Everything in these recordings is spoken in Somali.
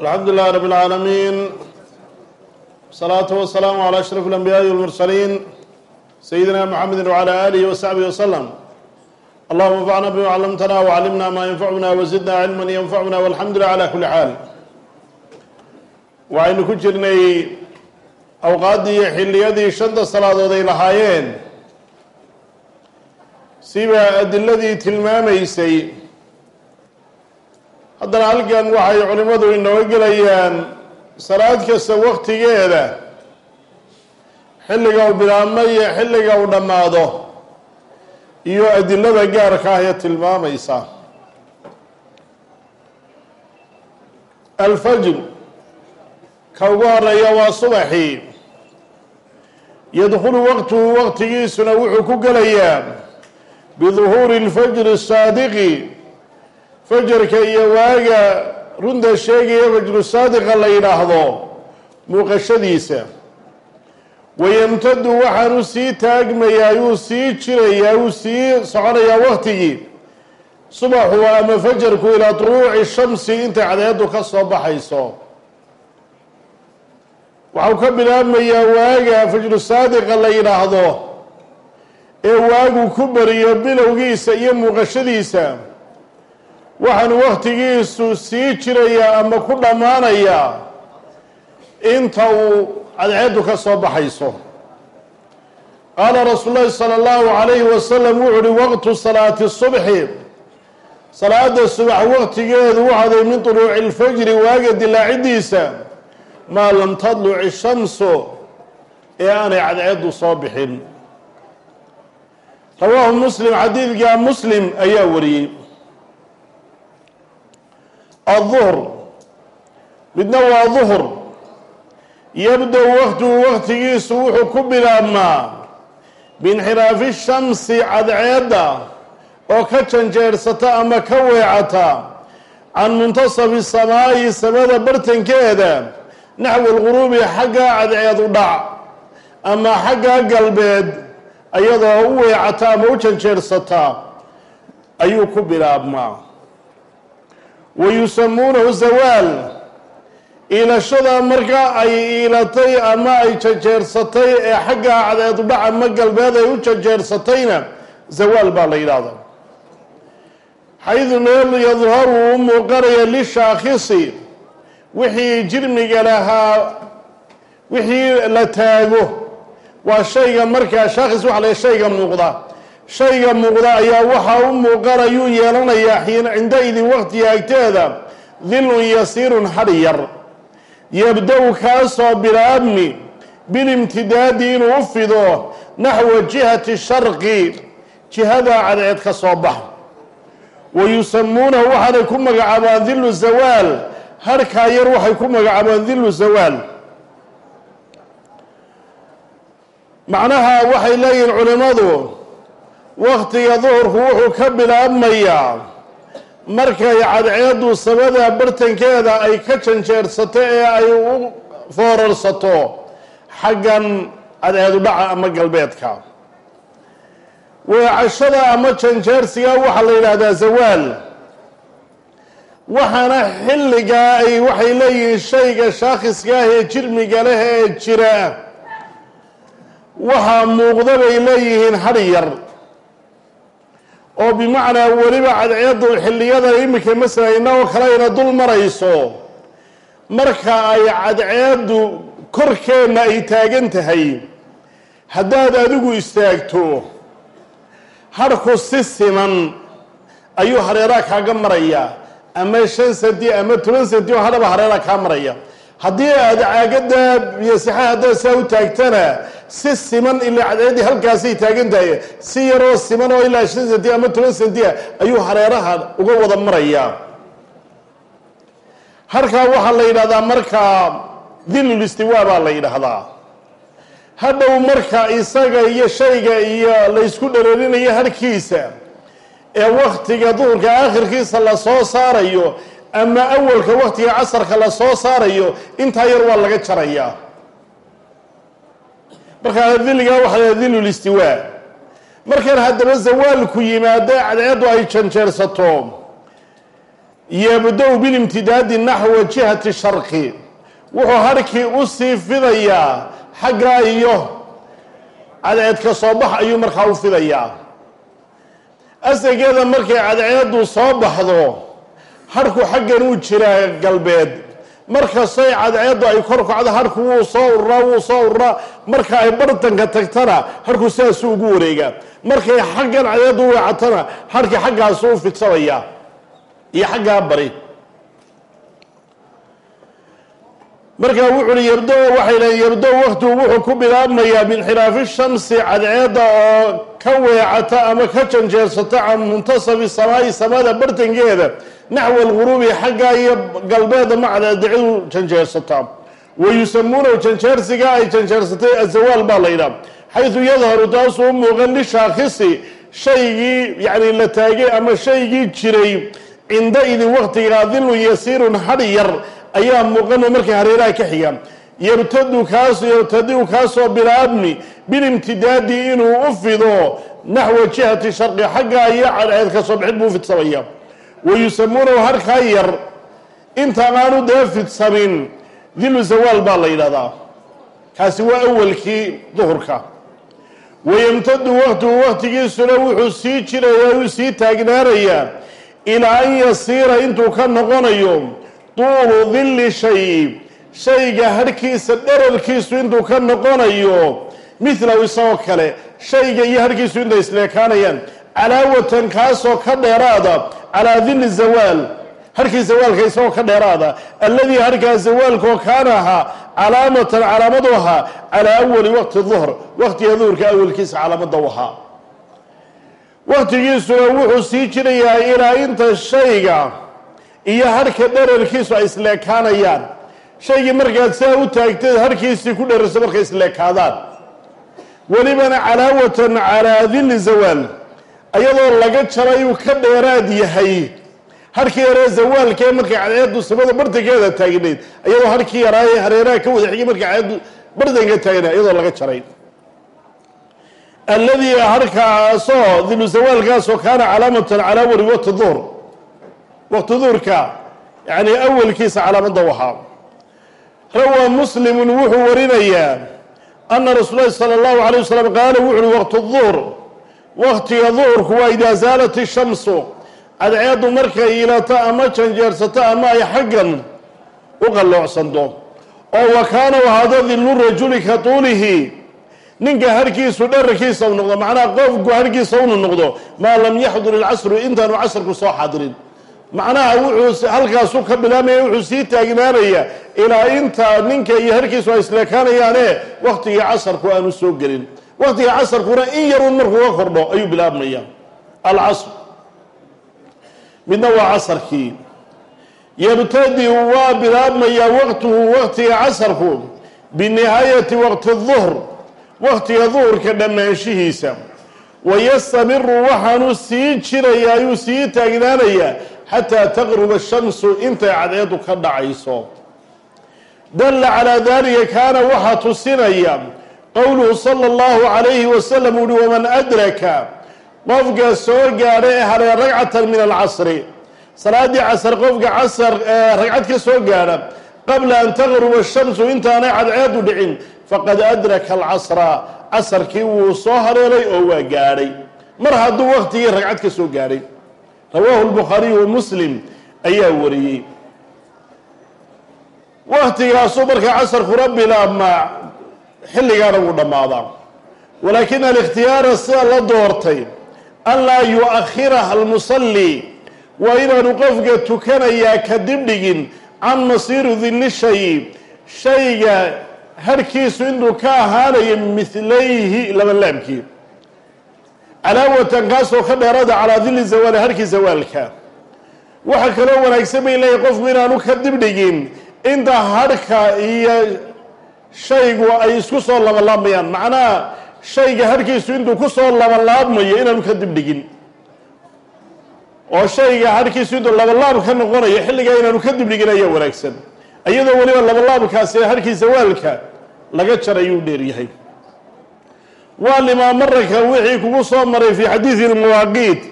alxamd lilaahi rab اlcaalamiin wsalaatu wasalaamu calaa ashraf اlanbiyaai walmursaliin sayidina muxamedi wcala aalihi wasaxbihi wasalam allahuma anfacna bima callamtana wacallimna maa yanfacuna wazidna cilman yanfacuna walxamdu lilah cala kuli xaal waxaynu ku jirnay awqaaddii iyo xilliyadii shanta salaadood ay lahaayeen. Siba adiladii tilmaamaysay haddana halkan waxay culimmadu inooga gelayaan salaad kasta waktigeeda xilliga uu bilaabmo iyo xilliga uu dhammaado iyo adilada gaarka ah ee tilmaamaysa alfajr ka ugu horeeya waa subaxii yadkhulu waqtuhu waqtigiisuna wuxuu ku gelayaa biduhuuri اlfajri الsaadiqi fajarka iyo waaga runta sheegaya fajru saadiqa la yidhaahdo muuqashadiisa wayamtadu waxaanu sii taagmayaa yuu sii jirayaa wuu sii soconayaa waktigii subaxu ama fajarku ilaa duruuci shamsi intay cadeedu ka soo baxayso. Waxau ka bilaabmayaa waaga fajru saadiqa la yidhaahdo ee waagu ku bariyo bilowgiisa iyo muuqashadiisa waxaanu waktigiisu sii jirayaa ama ku dhammaanayaa inta uu cadceedu ka soo baxayso. Qaala rasuul llahi sala allahu calayhi wasalam wuxu uhi waqtu salaati subxi salaada subax waqtigeedu waxaaday min tuluuci lfajri waaga dilaacidiisa maa lam tadluci shamsu ee aanay cadceedu soo bixin. Rawaahu muslim xadiidka muslim ayaa wariyey aلظuhr midna waa duhr yabda-u waqtuhu waqtigiisu wuxuu ku bilaabmaa biinxiraafi shamsi cadceedda oo ka janjeersata ama ka weecata can muntasafi samaa'i samada bartankeeda naxwi lguruubi xaggaa cadceed u dhac ama xaggaa galbeed iyadoo u weecata ama u janjeersata ayuu ku bilaabmaa wayusamuunahu zawaal iilashada marka ay iilatay ama ay janjeersatay ee xagga cadceedudhac ama galbeed ay u janjeersatayna zawaal baa la yidhaahda xaydu meel yadharu u muuqanaya lishaakhisi wixii jirmiga lahaa wixii la taago. Waa shayga markaa shaakhis waxa la shayga muuqda shayga muuqda ayaa waxaa u muuqanayuu yeelanayaa cinda-idin waqtiga agteeda. Dilun yasiirun hadhi yar. Yabda-u kaasoo bilaabmi bilimtidaadi inuu u fido naxwa jihati sharqi jihada cadceed ka soo bax. Wa yusamuunahu waxaanay ku magacaabaan dilu zawaal harhkaa yar waxay ku magacaabaan dilu zawaal. Macnaha waxay leeyihiin culimmadu waktiga duhurku wuxuu ka bilaabmayaa. Markay cadceedu samada bartankeeda ay ka janjeersato ee ay u foorarsato xaggan cadceedu dhaca ama galbeedka. Weecashada ama janjeersiga waxaa la yidhaahdaa zawaal. Waxaana xilligaa ay waxay leeyihiin shayga shaakhiska ah ee jirmiga leh ee jira. Waxaa muuqda bay leeyihiin hadhi yar oo bimacnaa weliba cadceedu xilliyadan iminka masala inagoo kale ayna dul marayso marka ay cadceedu korkeenna ay taagan tahay haddaad adigu istaagto harhku si siman ayuu hareeraha kaaga maraya ama shan senti ama toban senti oo hadhaba hareeraha kaa maraya haddii aada caagada biyosaxa haddaad saa u taagtana si siman ilaa cadceeddii halkaasay taagan tahay si yaroo siman oo ilaa shan senti ama toban sentia ayuu hareeraha uga wada marayaa. Harkaa waxaa la yidhahdaa markaa dilul istiwaa baa la yidhaahdaa. Hadhow marka isaga iyo shayga iyo laysku dhereerinayo harhkiisa ee waktiga duhurka aakhirkiisa la soo saarayo ama awalka waktiga casarka la soo saarayo intaa yar waa laga jarayaa. Markaa diligaa waxaa la dilu listiwaa markan haddaba zawaalku yimaado cadceeddu ay janjeersato. Yabda-u bilimtidaadi naxwa jihati sharqi. Wuxuu harkii u sii fidayaa xaggaa iyo cadceedka soo bax ayuu markaa u fidayaa. Asageeda markay cadceedu soo baxdo harku xaggan uu jiraa galbeed. Markastay cadceeddu ay kor kacdo harku wuu soo ururaa wuu soo ururaa marka ay bartanka tagtana harku sidaasuu ugu wareegaa. Markay xaggan cadceeddu weecatana harkii xaggaasu u fidsamaya iyo xaggaa bari. Markaa wuxu uhi yabdo waxay dhahen yabdo waktigu wuxuu ku bilaabmayaa binxiraafi shamsi cadceedda oo ka weecata ama ka janjeersata can muntasabi samaa'i samada bartankeeda naxwa alguruubi xaggaa iyo galbeedda ma cadceedicidu janjeersataa wa yusamuunahu janjeersiga ay janjeersatay azawaal baa laydhaha xaydu yadharu taasuu u muuqan lishaakhisi shaygii yacni la taagay ama shaygii jiray cinda idin waqtigaa dilun yasiirun hadh yar ayaa muuqano markay hareeraha ka xiga yabtadu kaas yabtadiu kaasoo bilaabni bilimtidaadi inuu u fido naxwa jihati sharqi xaggaa iyo cadceed buu fidsamaya wa yusamuunahu harkaa yar intaan aanu dee fidsamin dilu zawaal baa la yidhahdaa kaasi waa awalkii duhurka wayamtadu waqtigu waqtigiisuna wuxuu sii jirayaa uu sii taagnaanayaa ilaa an yasiira intuu ka noqonayo tuulu dilli shay shayga harhkiisa dherarkiisu intuu ka noqonayo midlahu isagoo kale shayga iyo harhkiisu intay isleekaanayaan calaawatan kaasoo ka dheeraada calaa dilli zawaal harkii zawaalka isagoo ka dheeraada alladii harkaa zawaalkoo kaana ahaa calaamatan calaamadu ahaa calaa awali waqti duhr waqtiga duhurka awalkiisa calaamada u ahaa. Waqtigiisuna wuxuu sii jirayaa ilaa inta shayga iyo harka dherarkiisu ay isleekaanayaan. Shaygii markaad sidaa u taagteed harkiisii ku dherarsa markay isleekaadaan. Welibana calaawatan calaa dilli zawaal ayadoo laga jaray uu ka dheeraad yahay. Harkii yaree zawaalkee markay cadceedu samada bartankeeda taagnayd ayadoo harkii yaraaye hareeraha ka wada xigay markay cadceedu bartanka taagnayd ayadoo laga jaray. Alladii harkaasoo dilu zawaalkaasoo kaana calaamatan calaa wali waqti duhr waqti duhurka yani awalkiisa calaamada wahaa rawaa muslimun wuxuu warinayaa ana rasuul lahi sala allahu alayh wasalam qaala wuxu uhi waqtu duhr waqtiga duhurku waa idaa zaalat ishamsu. Cadceeddu markay ilato ama janjeersato ama ay xaggan u qalloocsanto. Oo wa kaana ahaado dillu rajuli ka tuulihi. Ninka harkiisu dherarkiisa u noqdo macnaha qofku harkiisa unu noqdo maa lam yaxdur ilcasru intaanu casrku soo xaadirin macnaha wuxuu halkaasu ka bilaabmaya wuxuu sii taagnaanaya ilaa inta ninka iyo harkiisu ay isleekaanayaane waktigii casarku aanu soo gelin waktiga casarkuna in yarun markuu ka kordho ayuu bilaabmaya alcasr. Midna waa casarkii. Yabtadi waa bilaabmayaa waqtuhu waqtiga casarku binihaayati waqti duhr waqtiga duhurka dhammaanshihiisa wayastamiru waxaanu sii jiraya ayuu sii taagnaanayaa xataa taqruba shamsu intay cadceedu ka dhacayso. Dalla calaa dalika kaana waxaa tusinaya qowluhu sala allahu calayhi wasalam uhi waman adraka? Qofka soo gaadha ee halee ragcatan min alcasri. Salaaddii casar qofka casar ragcad ka soo gaadha qabla an taqruba shamsu intaanay cadceedu dhicin faqad adraka alcasra. Casarkii wuu soo haleelay oo waa gaadhay. Mar hadduu waqtigii ragcad ka soo gaadhay rawaahu lbukhaariyu muslim ayaa wariyey. Waktigaasuu markaa casarkuna bilaabmaa xilligaana wuu dhammaadaa. Walaakin alikhtiyaara sida la doortay an laa yu-akhiraha almusalli waa inaanu qofka tukanayaa kadib dhigin can masiiri dilli shay. Shayga harhkiisu intuu ka ahaanayo milayhi labanlaabkii calaawatan kaasoo ka dheerada calaa dilli zawaali harkii zawaalka. Waxaa kaloo wanaagsan bay leeyahy qofku inaanu ka dibdhigin inta harhka iyo shaygu ay isku soo labanlaabmayaan macnaha shayga harhkiisu intuu ku soo labanlaabmayo inaanu ka dibdhigin. Oo shayga harhkiisu intuu labanlaab ka noqonayo xilligaa inaanu ka dibdhigin ayaa wanaagsan. Iyadoo weliba labanlaabkaasi harkii zawaalka laga jarayuu dheeryahay waa limaa maraka wixii kugu soo maray fii xadiidi lmawaaqiit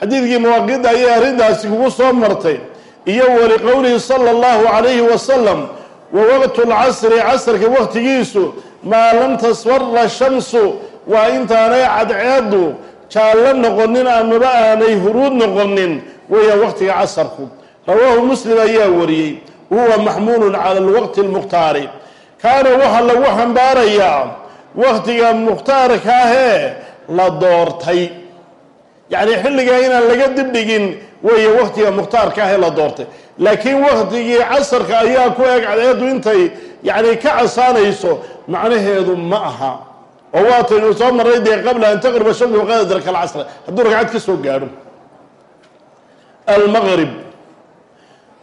xadiidkii mawaaqiidda ayay arrintaasi kugu soo martay. Iyo waliqowlihi sala allahu calayhi wasalam wa waqtu lcasri casrka waqtigiisu maa lam tasfara shamsu waa intaanay cadceedu jaallo noqonin amaba aanay huruud noqonin weeyaan waqtiga casarku rawaahu muslim ayaa wariyey huwa maxmuulun cala alwaqti almukhtaari kaana waxaa lagu xambaarayaa waqtiga mukhtaarka ahee la doortay yacni xilligaa inaan laga dibdhigin weeye waqtiga mukhtaarka ahee la doortay. Laakiin waqtigii casarka ayaa ku eg cadceedu intay yacni ka casaanayso macnaheedu ma aha. Oo waataynu soo marray dee qabla an taqriba shamsu qadadraka alcasr. Hadduu ragcad ka soo gaadho. Almaqrib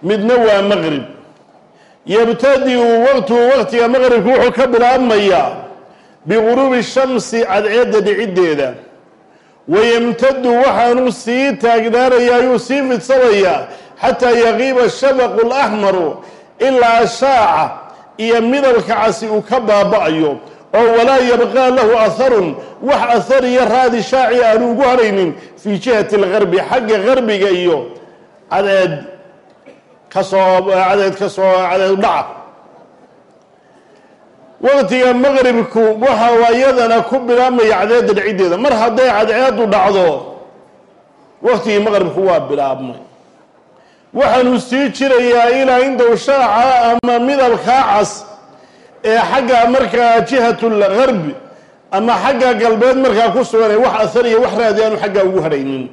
midna waa maqrib yabtadiu waqtiga maqribku wuxuu ka bilaabmayaa biguruubi shamsi cadceedda dhiciddeeda wayamtadu waxaanu sii taagnaanaya ayuu sii fidsanayaa xataa yaqiiba shafaqu laxmaru ilaa shaaca iyo midabka casi uu ka baaba'ayo oo walaa yabqaa lahu aharun wax ahar iyo raadi shaaci aanu ugu haraynin fii jihati algarbi xagga garbiga iyo cadeed ka soo cadeed ka soo cadeed dhaca waqtiga maqribku waxa iyadana ku bilaabmaya cadceedda dhiciddeeda mar hadday cadceedu dhacdo waqtigii maqribku waa bilaabmay. Waxaanu sii jirayaa ilaa intuu shaaca ama midabkaa cas ee xagga markaa jihatulgarbi ama xagga galbeed markaa ku suganay wax ahar iyo wax raadi aanu xaggaa ugu hadhaynin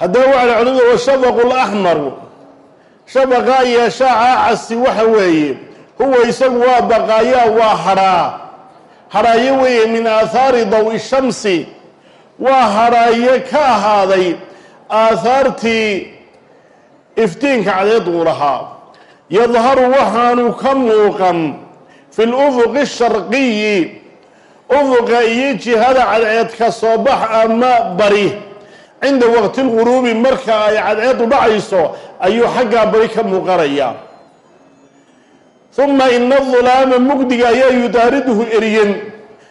haddaba waxaa culimadu washafaqu laxmaru shafaqa iyo shaaca casi waxa weeye huwa isagu waa baqaayaa waa hadhaa hadhaayo weeye min aathaari dawi shamsi. Waa hadhaayo ka ahaaday aathaartii iftiinka cadeed uu lahaa. Yadharu waxaanu ka muuqan fi lufuqi sharqiyi ufuqa iyo jihada cadceed ka soo bax ama bari. Cinda waqti lguruubi marka ay cadceedu dhacayso ayuu xaggaa bari ka muuqanaya uma ina dulaama mugdiga ayaa yudaariduhu eriyen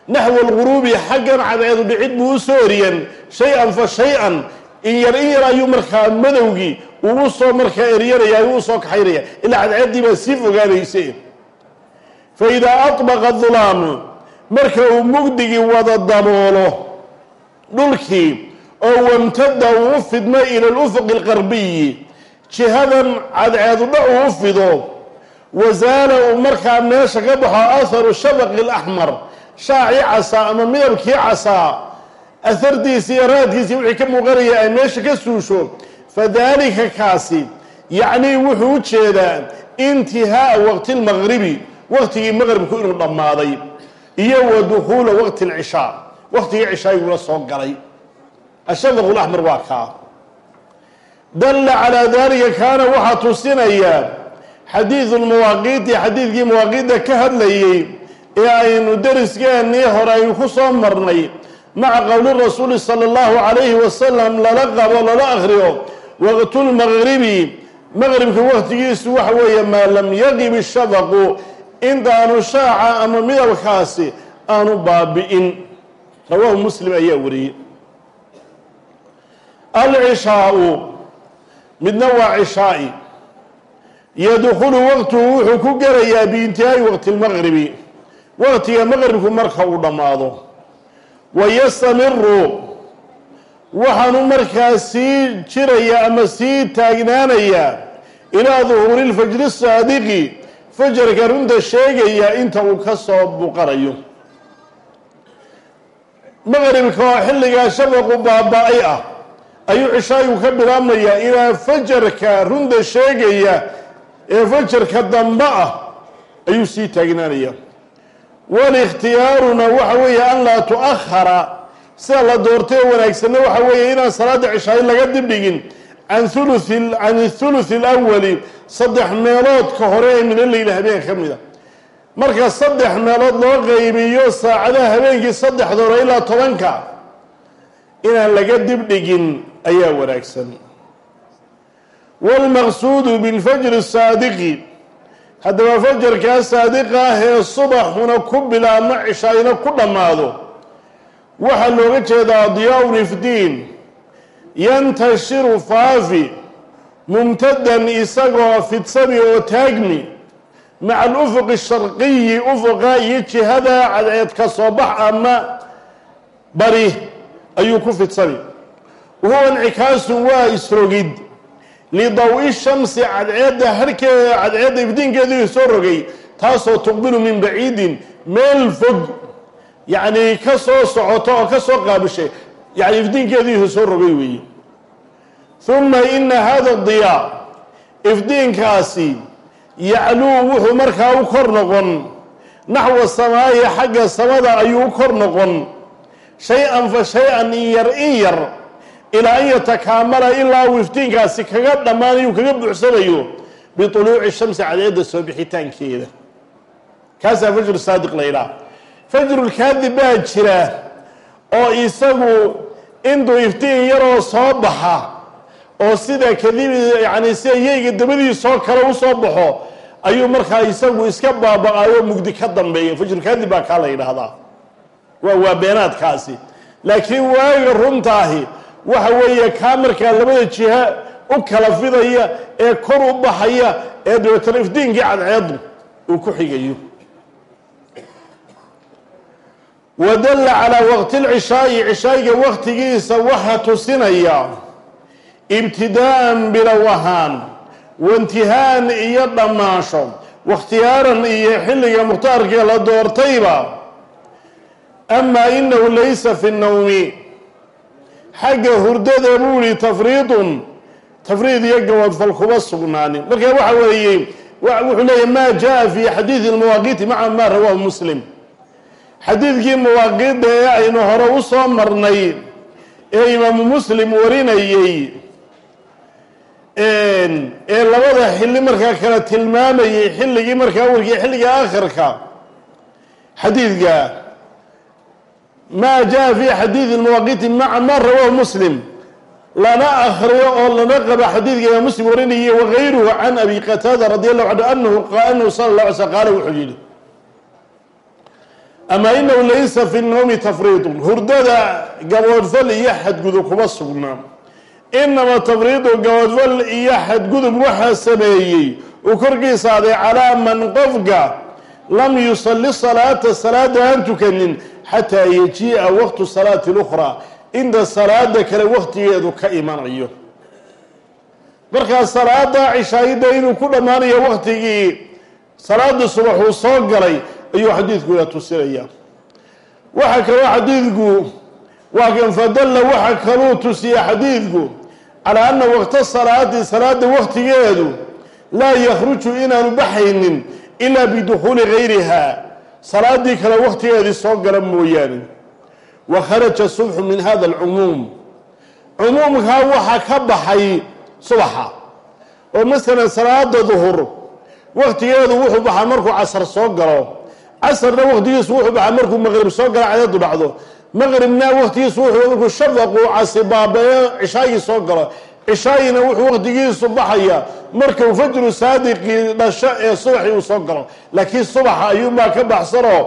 naxwa alguruubi xaggan cadceedu dhicid buu u soo eriyen shay-an fa shay-an in yar in yar ayuu markaa madowgii uu u soo markaa eryanaya ayuu u soo kaxaynaya. Ilaa cadceeddii baa sii fogaanayse. Fa idaa aطbaqa dulaamu marka uu mugdigii wada daboolo dhulkii oo wamtada uu u fidmo ila lufuqi alqarbiyi jihadan cadceedu dha uu u fido wasaala uu markaa meesha ka baxo aharu shafaqi alaxmar shaaci casaa ama midabkii casaa. Ahardiisi iyo raadkiisii wixii ka muuqanaya ay meesha ka suusho. Fadalika kaasi yacnii wuxuu u jeedaa intihaaa waqti lmaqribi waqtigii maqribku inuu dhammaaday iyo wa dukhuula waqti alcishaa waqtigii cishaayigula soo galay. Ashafaq laxmar waa kaa. Dalla calaa dalika kaana waxaa tusinayaa xadiidu lmawaaqiiti xadiidkii mawaaqiidda ka hadlayey ee aynu deriskeennii hore aynu ku soo marnay maca qowli rasuuli sala allahu calayhi wasalam lala qabo lala akhriyo waqtulmaqribi maqribka waqtigiisu waxa weeye maa lam yaqib ishafaqu intaanu shaaca ama midabkaasi aanu baabi'in. Rawaahu muslim ayaa wariyey. Alcishaau midna waa cishaa'i yadkhulu waqtuhu wuxuu ku gelayaa biintihaa'i waqti lmaqribi waqtiga maqribku marka uu dhammaado. Wayastamiru waxaanu markaa sii jiraya ama sii taagnaanayaa ilaa duhuuri lfajri saadiqi. Fajarka runta sheegaya inta uu ka soo buqanayo maqribka oo xilligaa shafaqu baaba-ay ah. Ayuu cishaayigu ka bilaabmayaa ilaa fajarka runta sheegaya ee fajarka dambe ah ayuu sii taagnaanaya. Walikhtiyaaruna waxa weeye an laa tu'ahara sida la doortay oo wanaagsanna waxa weeye inaan salaada cishaayo laga dibdhigin can uluthi can thuluthi alawali saddex meeloodka hore ee mina habeen ka mida. Marka saddex meelood loo qaybiyo saacadaha habeenkii saddexda hore ilaa tobanka inaan laga dibdhigin ayaa wanaagsan waalmaqsuudu bilfajri saadiqi haddaba fajarkaa saadiqa ah ee subaxuna ku bilaabmo cishaayna ku dhammaado waxaa looga jeedaa diyaa-un ifdiin yantashiru faafi mumtadan isagoo fidsami oo taagmi maca alufuqi sharqiyi ufuqa iyo jihada cadceed ka soo bax ama bari ayuu ku fidsami wahuwa incikaasun waa isrogid lidaw-i shamsi cadceedda harkeeda cadceedda ifdiinkeedii soo rogay taasoo tuqbilu min baciidin meel fog yacni ka soo socoto oo ka soo qaabishay yani ifdiinkeedii soo rogay weeye uma ina hada diyaa ifdiinkaasi yacluu wuxuu markaa u kor noqon naxwa samaayi xagga samada ayuu u kor noqon shay-an fa shay-an in yar in yar ilaa an yatakaamala ilaa uu iftiinkaasi kaga dhammaanayu kaga buuxsamayo bituluuci shamsi cadceedda soo bixitaankeeda. Kaasaa fajru saadiq laydhaah fajrulkaadib baa jira oo isagu intuu iftiin yaroo soo baxa oo sida kadibi yani sida yeyga dabadiisoo kale u soo baxo ayuu markaa isagu iska baaba-ayo mugdi ka dambeeya fajrulkaadib baa kaa la yidhaahdaa. Waa waa beenaadkaasi. Laakiin waaga runtaahi waxa weeye kaa markaa labada jiha u kala fidaya ee kor u baxaya ee dabeetana ifdiinkii cadceedu uu ku xigayo. Wadalla calaa waqti lcishaa'i cishaayiga waqtigiisa waxaa tusinaya ibtidaa'an bilow ahaan waintihaan iyo dhammaansho wakhtiyaaran iyo xilliga mukhtaarkee la doortayba. Amaa inahu laysa fi nnawmi xagga hurdada buu yihi tafriidun tafriid iyo gawadfal kuma sugnaanin. Marka waxa weeye wuxuu leeyahy ma jaa fi xadiidi lmawaaqiiti maca ma rawaahu muslim. Xadiidkii mawaaqiidda ee aynu hore u soo marnay ee imaamu muslim warinayey ee labada xilli markaa kala tilmaamayay xilligii markaa warkii xilliga aakhirka xadiidka ma jaa fi xadiidi lmawaaqiiti maca ma rawaahu muslim lana akriyo oo lana qaba xadiidka imaam muslim warinayay wagayruhu can abi qataada radi allahu canhu anahu anahu sala la alay sl qaala wuxuu yihi ama inahu laysa fi nnawmi tafriidun hurdada gaboodfal iyo xadgudub kuma sugnaa inama tafriidu gaboodfal iyo xadgudub waxaa sameeyey uu korkiisa aday calaa man qofka lam yusalli salaata salaada aan tukanin xataa yajii'a waqtu salaati اlukhraa inta salaada kale waqtigeedu ka imanayo. Markaa salaada cishaayidda inuu ku dhammaanayo waqtigii salaada subaxuu soo galay ayuu xadiidku ila tusinaya. Waxaa kaloo xadiidku waa kan fadalla waxa kaluu tusiya xadiidku calaa anna waqta salaati salaada waqtigeedu laa yakhruju inaanu baxaynin ilaa bidukhuuli gayriha salaadii kale waqtigeedii soo gala mooyaane wa kharaja subxu min hada alcumuum cumuumkaa waxaa ka baxay subaxa oo masalan salaada duhur waqtigeedu wuxuu baxaa markuu casar soo galo casarna waqtigiisu wuxuu baxaa markuu maqrib soo galo cadeedu dhacdo maqribna waqtigiisu wuxuu markuu shafaqu casi baabayo cishaagii soo galo cishaayina wuxuu waqtigiisu baxaya markuu fajru saadiqii dhasho ee subaxii uu soo galo. Laakiin subaxa ayuunbaa ka baxsanoo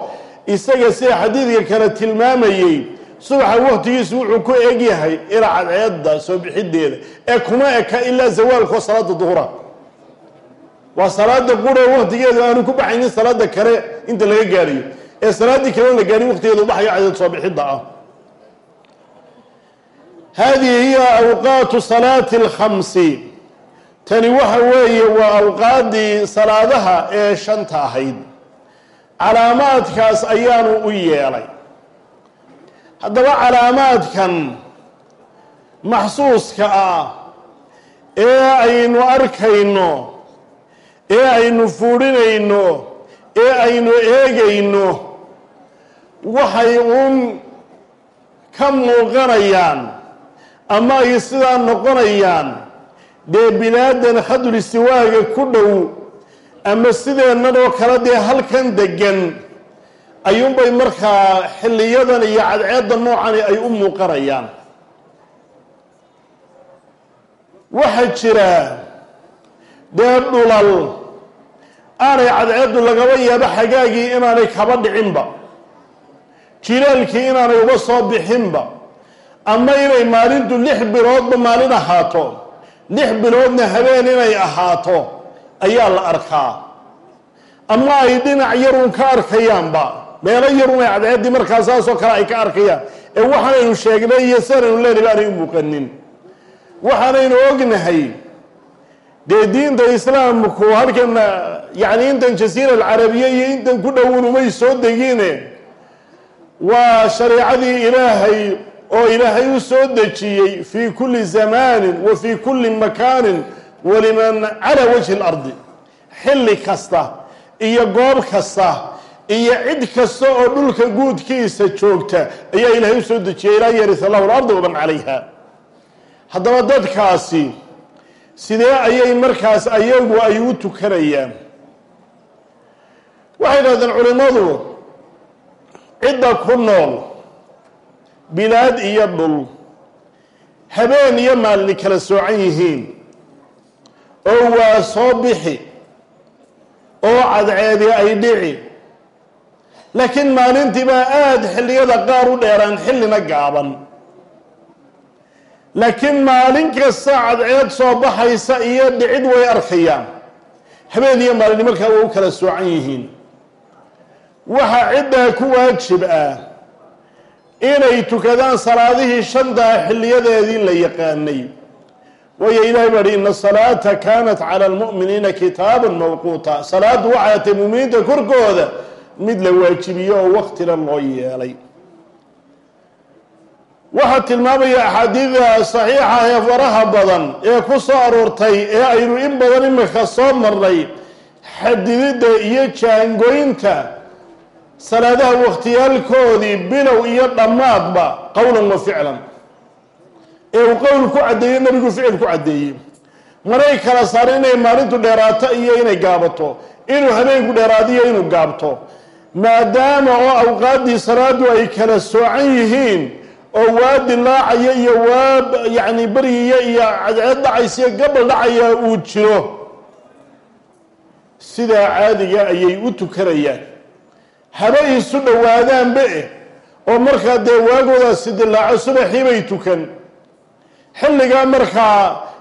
isaga sida xadiidka kale tilmaamayey subaxa waqtigiisu wuxuu ku egyahay ilaa cadceedda soo bixideeda ee kuma eka ilaa zawaalkoo salaada duhura. Waa salaada qura waqtigeedu aanu ku baxaynin salaada kale inta laga gaarayo ee salaaddii kale la gaarin waqtigeedu baxayo cadeed soo bixidda ah hadihi hiya awqaatu salaati alkhamsi tani waxa weeye waa awqaaddii salaadaha ee shanta ahayd calaamaadkaas ayaanu u yeelay haddaba calaamaadkan maxsuuska ah ee aynu arkayno ee aynu fuudhinayno ee aynu eegayno waxay uun ka muuqanayaan ama ay sidaa noqonayaan dee bilaadan khadul istiwaaga ku dhow ama sideennan oo kale dee halkan degan ayuunbay markaa xilliyadan iyo cadceedda noocani ay u muuqanayaan. Waxaa jira dee dhulal aanay cadceeddu lagaba yaabo xagaagii inaanay kaba dhicinba jilaalkii inaanay uga soo bixinba ama inay maalintu lix biloodba maalin ahaato. Lix biloodna habeen inay ahaato. Ayaa la arkaa. Ama ay dhinac yarun ka arkayaanba. Meelo yarun ay cadceeddii markaa saasoo kale ay ka arkayaan. Ee waxaanaynu sheegnay iyo sanaynu leenahy aanay u muuqanin. Waxaanaynu ognahay. Dee diinta islaamku halkan yacni intan jasiira alcarabiya iyo intan ku dhowun umay soo degine waa shareicadii ilaahay oo ilaahay u soo dejiyey fii kulli zamaanin wa fii kulli makaanin waliman calaa wajhi اlardi xilli kasta iyo goob kasta iyo cid kasta oo dhulka guudkiisa joogta ayaa ilaahay u soo dejiyey ilaa yaris allahu alarda waman calayha. Haddaba dadkaasi sidee ayay markaas ayagu ay u tukanayaan? Waxay dhahdeen culimmadu cidda ku nool bilaad iyo dhul habeen iyo maalini kala soocan yihiin oo waa soo bixi oo cadceedi ay dhici. Laakiin maalintii baa aada xilliyada qaar u dheeraan xillina gaaban. Laakiin maalin kasta cadceed soo baxaysa iyo dhicid way arkayaan. Habeen iyo maalini markaa waa u kala soocan yihiin. Waxaa ciddaa ku waajib ah inay tukadaan salaadihii shantaa xilliyadeedii la yaqaanay. Waayo ilahay baa hi ina salaata kaanat cala almu'miniina kitaaban mawquuta. Salaaddu waxay atay muminiinta korkooda mid la waajibiyo oo waktila loo yeelay. Waxaa tilmaamaya axaadiida saxiixa ee faraha badan ee ku soo aroortay ee aynu in badan imika soo marnay xadididda iyo jaangoynta salaadaha wakhtiyaalkoodii bilow iyo dhammaadba qowlan wa ficlan. ee uu qowl ku caddeeyo nebigu ficil ku caddeeyey. Manay kala saarin inay maalintu dheeraato iyo inay gaabato. Inuu habeenku dheeraadiyo inuu gaabto. Maadaama oo awqaaddii salaadu ay kala soocan yihiin oo waa dilaacaya iyo waa yacni baryiya iyo cadceed dhacaysa iyo gabal dhacaya uu jiro. Sidaa caadiga ayay u tukanayaan haba isu dhowaadaanba eh oo markaa dee waagoodaasi dilaaco subaxii bay tukan. Xilligaa markaa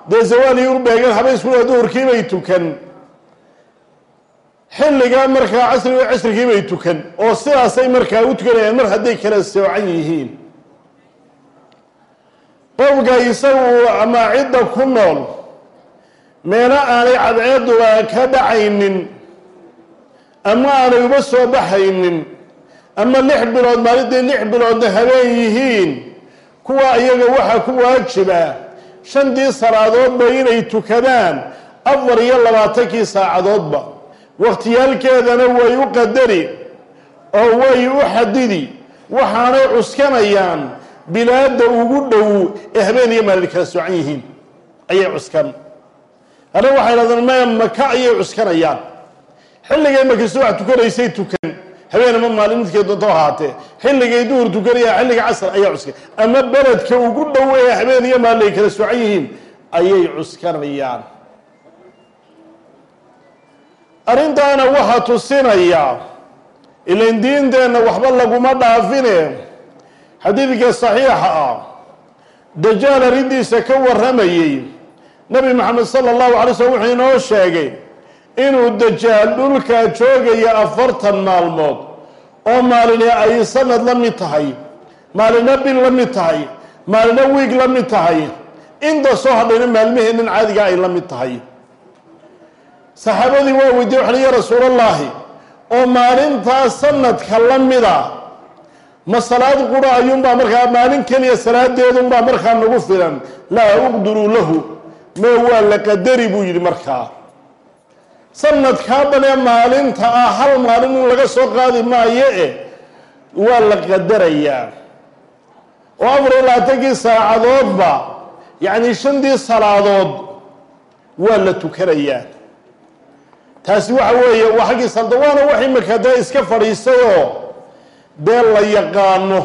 dee zawaalii u beegan haba isku duhurkii bay tukan. Xilligaa markaa casriga bay tukan oo sidaasay markaa u tukanayaan mar hadday kala soocan yihiin. Qofka isagu ama cidda ku nool meelo aanay cadceeduba ka dhacaynin ama aanay uba soo baxaynin ama lix bilood maalintii lix biloodna habeen yihiin kuwa iyaga waxaa ku waajiba shantii salaadoodba inay tukadaan afar iyo labaatankii saacadoodba. Wakhtiyaalkeedana way u qadari oo way u xadidi waxaanay cuskanayaan bilaadda ugu dhow ee habeen iyo maalin kala soocan yihiin ayay cuskan. Hana waxay dhahdeen maya maka ayay cuskanayaan xilligay wax tukanaysay tukan. Habeen ama maalin midkay doonto ahaatee xilligay duhur tukanayaan xilliga casr ayaa cuskan. Ama beledka ugu dhow ee habeen iyo maalin ay kala soocan yihiin ayay cuskanayaan arrintaana waxaa tusinaya ilan diinteenna waxba laguma dhaafine. Xadiidka saxiixa ah dajaal arrintiisa ka warramayey nabi maxamed sala allahu alay slm wuxuu inoo sheegay inuu dajaal dhulka joogayo afartan maalmood oo maalini ay sanad la mid tahay maalina bil la mid tahay maalina wiig la mid tahay inta soo hadhayna maalmaheennan caadiga ay la mid tahay. Saxaabadii waa weydiye waxan ya rasuulallaahi oo maalintaa sanadka la mida ma salaad qura ayuunbaa markaa maalin keliya salaadeedunbaa markaa nagu filan. Laa uqdiruu lahu mee waa la qadari buu yidhi markaa sanadkaa dhanee maalinta ah hal maalin in laga soo qaadi maayo eh waa la qadarayaa. Oo afar iyo labaatankii saacadoodba yacni shantii salaadood waa la tukanayaa. Taasi waxa weeye waa xaggii salda waana wax imika dee iska fadhiisayoo dee la yaqaano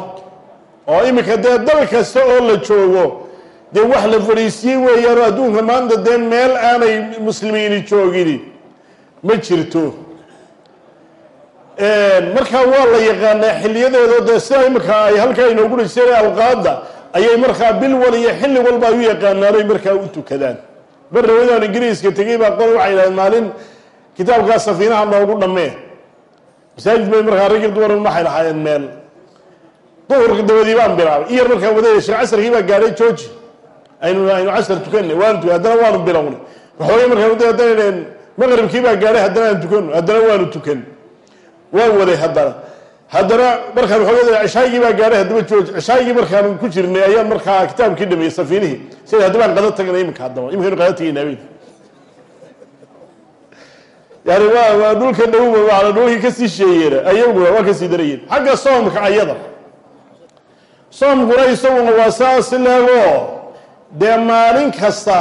oo imika dee dal kasta oo la joogo dee wax la fadhiisiyey weeyaanoo adduunka maanta dee meel aanay muslimiini joogin ma jirto. Markaa waa la yaqaanaa xiliyadeedo dee sidaa imika ay halkaa inoogu dhajiseen alqaada ayay markaa bil wal iyo xilli walba ay u yaqaanaanay markaa u tukadaan. Bar rawadaan ingiriiska tegey baa qol waxay yidhahdeen maalin kitaabkaa safiinaha noogu dhammee. Masaajid bay markaa ragii dumar waxay lahaayeen meel. Duhurka dabadii baan bilaabay. Iyar markaan wadaya sheekh casarkii baa gaadhay jooji. Aynu aynu casar tukanay waanu tukan haddana waanu bilownay. Waday haddana dheen maqribkii baa gaadhay haddana aan tukano haddana waanu tukan. Waan waday haddana. Haddana markaan waxoogay cishaagii baa gaadhay haddaba jooji cishaagii markaan ku jirnay ayaan markaa kitaabkii dhameeyey safiinihii sida haddabaan qada tagnay iminka haddaba iminkaynu qada tagaynaa bay yani waa waa dhulka dhowba waala dhulkii ka sii sheeyeena ayaguna waa ka sii darayeen. Xagga soomka ayada. Soomkuna isaguna waa saas leego dee maalin kasta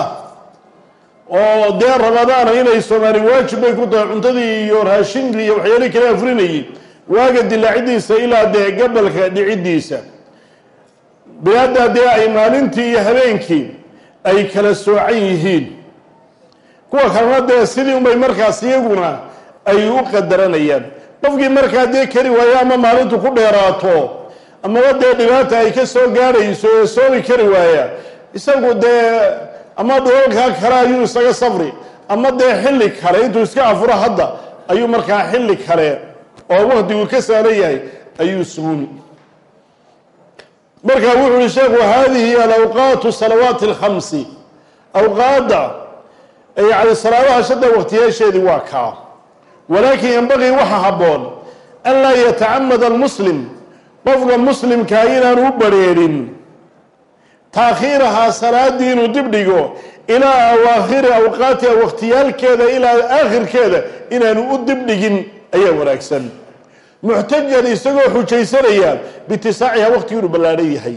oo dee ramadaana inay soomaali waajib bay ku tahay cuntadii iyo raashinkii iyo waxyaalihii kala afrinayay waaga dilaacidiisa ilaa dee gabalka dhicidiisa. Bilaaddaa dee ay maalintii iyo habeenkii ay kala soocan yihiin. Kuwa kalena dee sidii unbay markaas iyaguna ay u qadaranayaan. Qofkii markaa dee kari waayo ama maalintu ku dheeraato amaba dee dhibaata ay ka soo gaadhayso ee soomi kari waaya isagu dee ama dhulalkaa kale ayuu isaga safri ama dee xilli kale intuu iska afuro hadda ayuu markaa xilli kale oo waktigu ka saalan yahay ayuu suumi marka wuxu uhi sheekhu hadihi alawqaatu salawaati alkhamsi. Awqaadda yani salaadaha shadda waqtiyaasheedii waa kaa. Walaakin yanbagii waxa habboon an laa yatacamad almuslim qofka muslimkaa inaanu u bareerin taakhiirahaa salaadii inuu dib dhigo ilaa awaakhiri awqaatiha waqtiyaalkeeda ilaa aakhirkeeda inaanu u dib dhigin ayaa wanaagsan. Muxtajan isagoo xujaysanaya bitisaaciha waqtigii inuu ballaadhan yahay.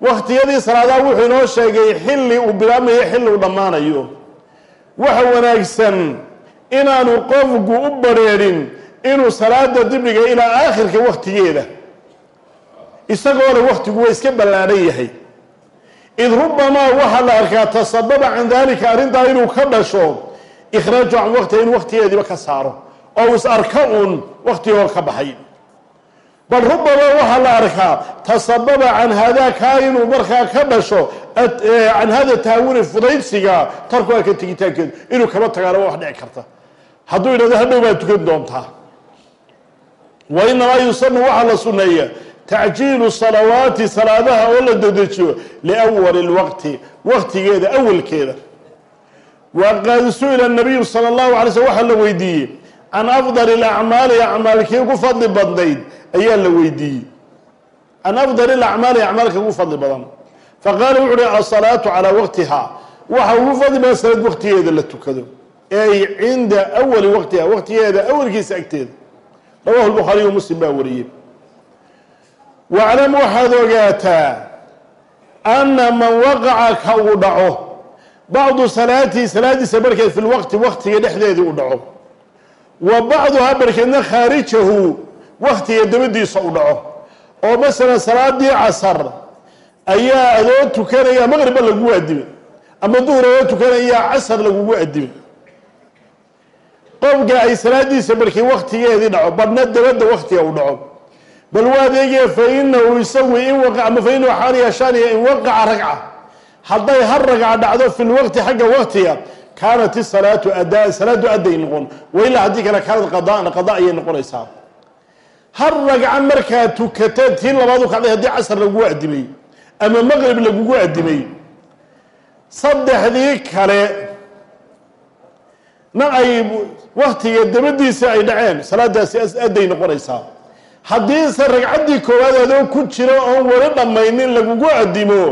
Waqtiyadii salaadaha wuxuu inoo sheegay xilli uu bilaabmayo xilli uu dhammaanayo. Waxa wanaagsan inaanu qofku u bareerin inuu salaada dibdhiga ilaa aakhirka waqtigeeda. Isagoona waqtigu waa iska ballaadhan yahay id rubamaa waxaa la arkaa tasababa can dalika arrintaa inuu ka dhasho ikhraaju can waqtiha inuu waqtigeediiba ka saaro oo is arka uun waqtigoo ka baxay bal rubamaa waxaa la arkaa tasababa can haadaa kaa inuu markaa ka dhasho can hada taawuni fudaydsiga tarkuha ka tegitaankeedu inuu kaba tagaana waa wax dhici karta hadduu yidhahdo hadhow baad tukan doontaa wa inamaa yusanu waxaa la sunneeya tacjiilu salawaati salaadaha oo la dedejiyo liwali lwaqti waqtigeeda awalkeeda waqad su'ila nabiyu sala allahu alay slm waxaa la weydiiyey can afdali alacmaali acmaalkii ugu fadli badnayd ayaa la weydiiyey can afdali alacmaali acmaalka ugu fadli badan faqaala wuxu uhi asalaatu calaa waqtiha waxa ugu fadli badan salaad waqtigeeda la tukado ay cinda awali waqtiha waqtigeeda awalkiisa agteeda rawahu lbukhaariyu muslim baa wariyey waclam waxaad ogaataa ana man waqaca ka uu dhaco bacdu salaatihi salaadiisa barkeed fi lwaqti waqtiga dhexdeedii u dhaco. Wa bacduhaa barkeedna khaarijahu waktiga dabadiisa u dhaco. Oo masalan salaadii casar ayaa adoo tukanaya maqribba lagugu adimay ama duhur adoo tukanaya casar lagugu adimay qofka ay salaadiisa barkii waktigeedii dhaco badhna dabadda waktiga u dhaco bal waa adeegaya fa inahu isagu in waqa ama fa inahu xaal yashaaniya in waqaca ragca. Hadday har ragca dhacdo fi lwaqti xagga waktiga kaanat isalaatu adaan salaadu adday noqon. Wailaa haddii kale kaanad qadaan qada ayay noqonaysaa. Har ragca markaa tukata tii labaad u kacday haddii casar lagugu adimay ama maqrib lagugu adimay saddexdii kale na ay waktiga dabadiisa ay dhaceen salaadaasi adday noqonaysaa haddiise ragcaddii koowaad adoo ku jira oon weli dhammaynin lagugu adimo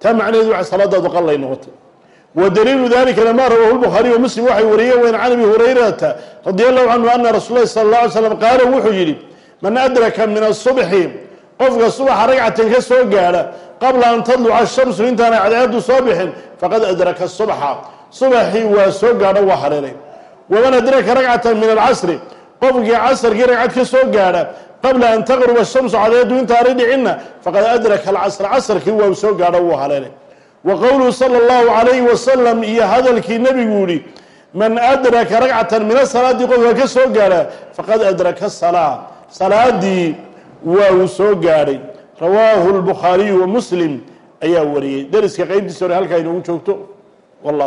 taa macnaheedu waa salaadaadu qallay noqotay. Wa daliilu dalikana ma rawahu lbukhaariy wa muslim waxay wariyeen weyn can abi hurayrata radi allahu canhu ana rasuul lahi sala allah alay slam qaala wuxuu yidhi man adraka min asubxi qofka subaxa ragcatan ka soo gaadha qabla an tadluca shamsu intaanay cadceedu soo bixin faqad adraka subxa subaxii waa soo gaadho waa haleelay. Waman adraka ragcatan min alcasri qofkii casarkii ragcad ka soo gaadha qabla an taqruba shamsu cadceedu intaanay dhicinna faqad adraka alcasra casarkii waa soo gaadho wuu haleelay. Wa qowluhu sala allahu calayhi wasalam iyo hadalkii nebigu yihi man adraka ragcatan min asalaati qofka ka soo gaadha faqad adraka salaa salaadii waa uu soo gaadhay. Rawaahu lbukhaariyu wa muslim ayaa wariyey. Dariska qeybtiisa hore halkaa inoogu joogto